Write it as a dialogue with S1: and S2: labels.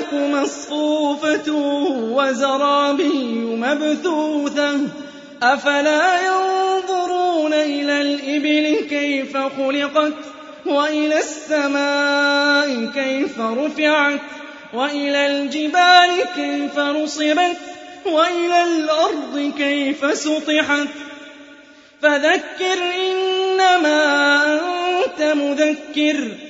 S1: ونمارق مصفوفة وزرابي مبثوثة. أفلا ينظرون إلى الإبل كيف خلقت وإلى السماء كيف رفعت وإلى الجبال كيف نصبت وإلى الأرض كيف سطحت. فذكر إنما أنت مذكر